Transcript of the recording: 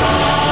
Oh!